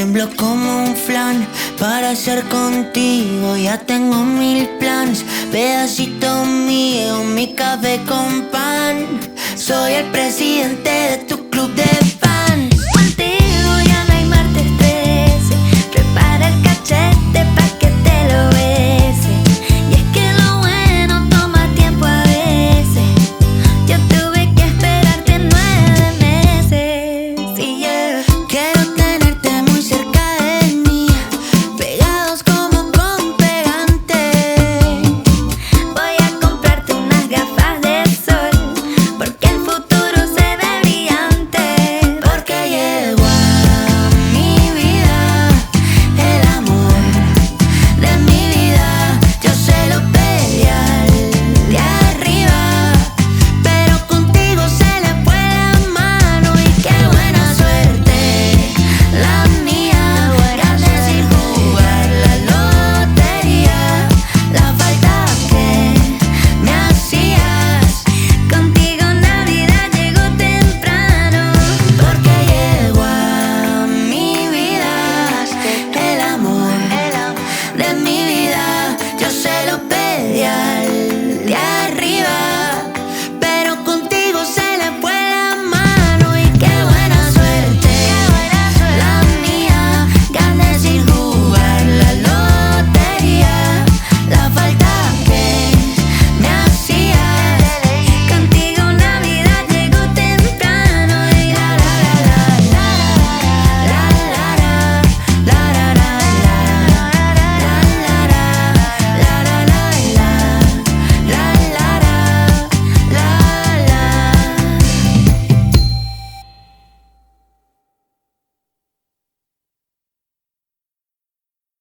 tiemblo como un flan para ser contigo. Ya tengo mil plans, pedacito mío, mi café con pan. Soy el presidente de